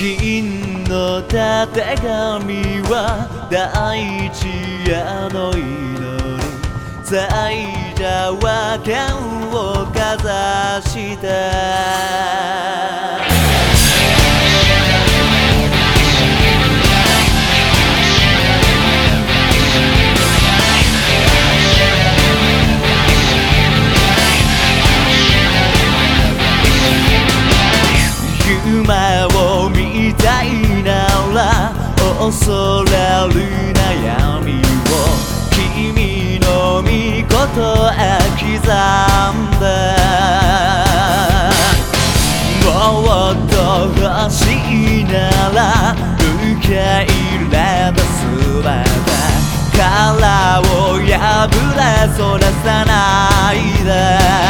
銀のたてがみは大地への祈り。咲いた和剣をかざした恐れる悩みを君の御事へ刻んだもっと欲しいなら受け入れたすべて。殻を破れそらさないで。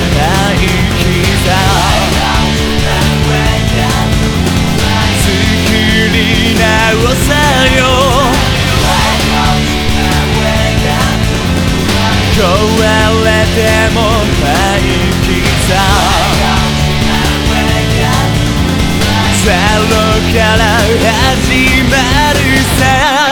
壊れてもない刻ゼロから始まるさ。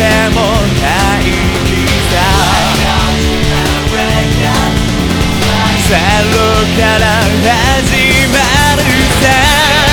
てもゼロから始まるさ